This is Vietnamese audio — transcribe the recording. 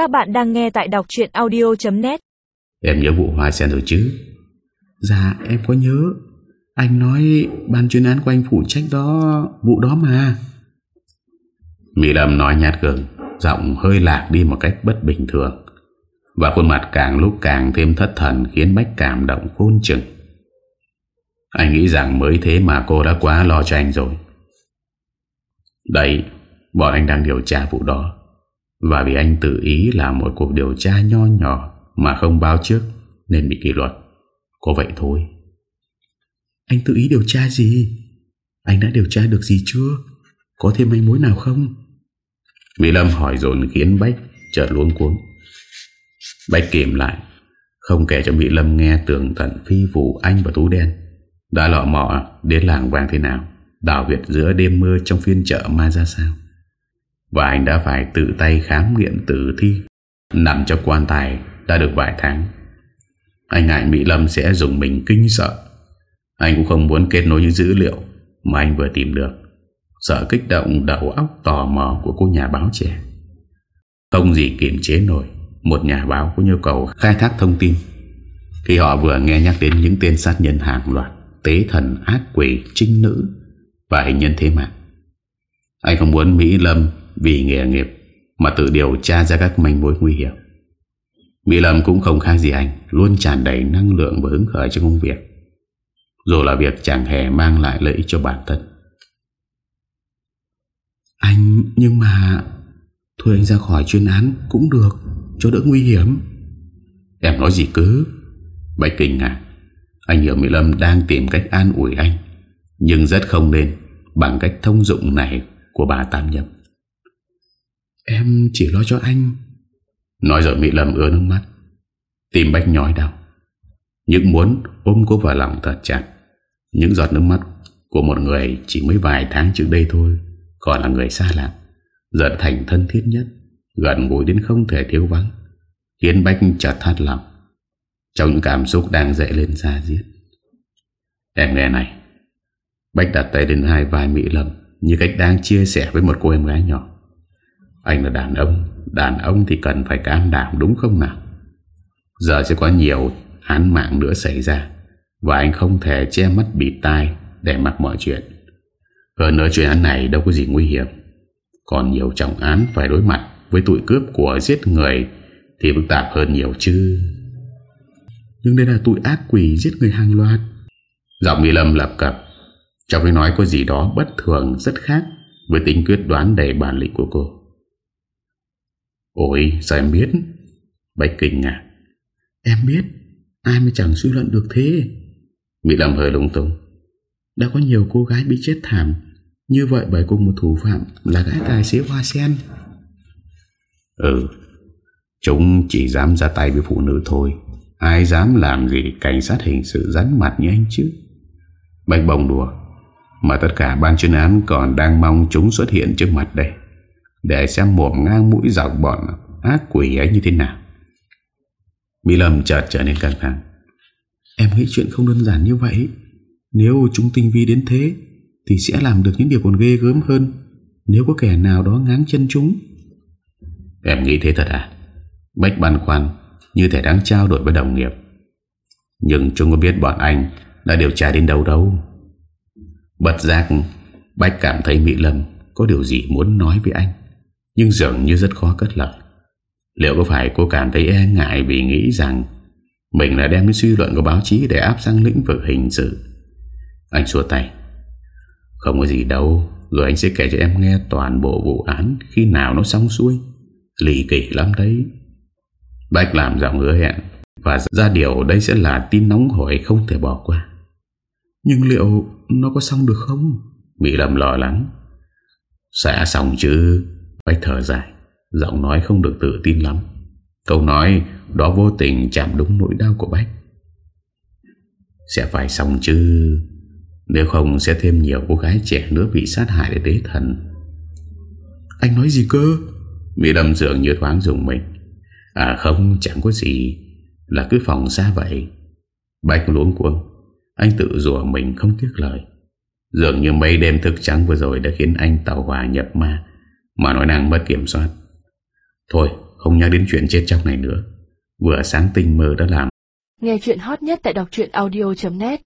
Các bạn đang nghe tại đọc chuyện audio.net Em nhớ vụ hoa sen rồi chứ? Dạ em có nhớ. Anh nói ban chuyên án của anh phụ trách đó, Vụ đó mà. Mỹ Lâm nói nhạt gừng Giọng hơi lạc đi một cách bất bình thường. Và khuôn mặt càng lúc càng thêm thất thần Khiến Bách cảm động khôn chừng. Anh nghĩ rằng mới thế mà cô đã quá lo cho anh rồi. Đấy Bọn anh đang điều tra vụ đó. Và vì anh tự ý làm một cuộc điều tra nho nhỏ Mà không báo trước, Nên bị kỷ luật. Có vậy thôi. Anh tự ý điều tra gì? Anh đã điều tra được gì chưa? Có thêm manh mối nào không? Mỹ Lâm hỏi dồn khiến Bách chợt luống cuống. Bách kìm lại, Không kể cho Mỹ Lâm nghe tường tận phi vụ anh và Tú Đen, Đã lọ mọ đến làng vàng thế nào, Đảo Việt giữa đêm mưa trong phiên chợ ma ra sao. Và anh đã phải tự tay khám nghiệm tử thi. Nằm trong quan tài đã được vài tháng. Anh ngại Mỹ Lâm sẽ dùng mình kinh sợ. Anh cũng không muốn kết nối những dữ liệu Mà anh vừa tìm được. Sợ kích động, đầu óc tò mò của cô nhà báo trẻ. Không gì kiềm chế nổi, Một nhà báo có nhu cầu khai thác thông tin. Khi họ vừa nghe nhắc đến những tên sát nhân hàng loạt, Tế thần ác quỷ, trinh nữ Và hình nhân thế mạng, Anh không muốn Mỹ Lâm vì nghề nghiệp Mà tự điều tra ra các manh mối nguy hiểm. Mỹ Lâm cũng không khác gì anh Luôn tràn đầy năng lượng và hứng khởi cho công việc. Dù là việc chẳng hề mang lại lợi ích cho bản thân. Anh nhưng mà Thôi anh ra khỏi chuyên án cũng được Cho đỡ nguy hiểm. Em nói gì cứ Bạch kinh ngạc Anh hiểu Mỹ Lâm đang tìm cách an ủi anh Nhưng rất không nên Bằng cách thông dụng này của bà Tam Nhậm Em chỉ lo cho anh. Nói rồi Mỹ Lâm ưa nước mắt. Tìm Bách nhói đau. Những muốn ôm cô vào lòng thật chặt. Những giọt nước mắt Của một người chỉ mới vài tháng trước đây thôi Còn là người xa lạ. Giật thành thân thiết nhất, Gần gũi đến không thể thiếu vắng, Khiến Bách chợt thắt lòng. Trong những cảm xúc đang dậy lên xa giết Em nghe này. Bách đặt tay lên hai vai Mỹ Lâm Như cách đang chia sẻ với một cô em gái nhỏ. Anh là đàn ông Đàn ông thì cần phải cam đảm đúng không nào? Giờ sẽ có nhiều án mạng nữa xảy ra Và anh không thể che mắt bịt tai Để mặc mọi chuyện. Hơn nữa chuyện án này đâu có gì nguy hiểm. Còn nhiều trọng án phải đối mặt Với tụi cướp của giết người Thì phức tạp hơn nhiều chứ. Nhưng đây là tụi ác quỷ giết người hàng loạt. Giọng Mỹ Lâm lập cập. Trong cái nói có gì đó bất thường rất khác Với tính quyết đoán đầy bản lĩnh của cô. Ôi, sao em biết? Bạch kinh ngạc Em biết. Ai mới chẳng suy luận được thế? Mỹ Lâm hơi lung tung. Đã có nhiều cô gái bị chết thảm. Như vậy bởi cùng một thủ phạm Là gái tài xế hoa sen. Ừ Chúng chỉ dám ra tay với phụ nữ thôi. Ai dám làm gì, Cảnh sát hình sự rắn mặt như anh chứ? Bạch bồng đùa, Mà tất cả ban chuyên án còn đang mong chúng xuất hiện trước mặt đây. Để xem mồm ngang mũi dọc bọn ác quỷ ấy như thế nào. Mỹ Lâm chợt trở nên căng thẳng. Em nghĩ chuyện không đơn giản như vậy. Nếu chúng tinh vi đến thế, Thì sẽ làm được những điều còn ghê gớm hơn. Nếu có kẻ nào đó ngáng chân chúng. Em nghĩ thế thật à? Bách băn khoăn, Như thể đang trao đổi với đồng nghiệp. Nhưng chúng có biết bọn anh Đã điều tra đến đâu đâu. Bật giác, Bách cảm thấy Mỹ Lâm Có điều gì muốn nói với anh. Nhưng dường như rất khó cất lời. Liệu có phải cô cảm thấy e ngại Vì nghĩ rằng Mình là đem suy luận của báo chí Để áp sang lĩnh vực hình sự? Anh xua tay. Không có gì đâu, Rồi anh sẽ kể cho em nghe toàn bộ vụ án Khi nào nó xong xuôi. Lì kỳ lắm đấy. Bách làm giọng hứa hẹn, Và ra điều đây sẽ là tin nóng hổi Không thể bỏ qua. Nhưng liệu nó có xong được không? Mỹ lầm lo lắng. Sẽ xong chứ. Bách thở dài, Giọng nói không được tự tin lắm. Câu nói đó vô tình chạm đúng nỗi đau của Bách. Sẽ phải xong chứ? Nếu không sẽ thêm nhiều cô gái trẻ nữa bị sát hại để tế thần. Anh nói gì cơ? Mỹ đâm dường như thoáng dùng mình. À không, chẳng có gì. Là cứ phòng xa vậy. Bách luống cuống. Anh tự rủa mình không tiếc lời. Dường như mấy đêm thức trắng vừa rồi Đã khiến anh tàu hòa nhập ma. Mà nói năng mất kiểm soát. Thôi, Không nhắc đến chuyện chết chóc này nữa. Vừa sáng tinh mơ đã làm. Nghe chuyện hot nhất tại đọc audio.net